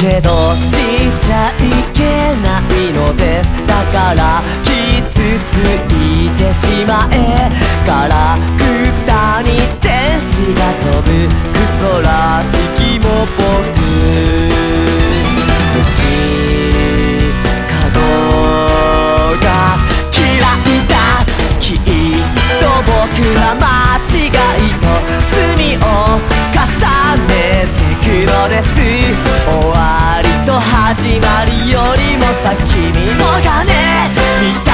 けどしちゃいけないのですだから傷つい。てしまえからくたに天使が飛ぶクソらしきも僕虫かごが嫌いだきっと僕は間違いと罪を重ねてくのです。終わり始まりよりも先君の金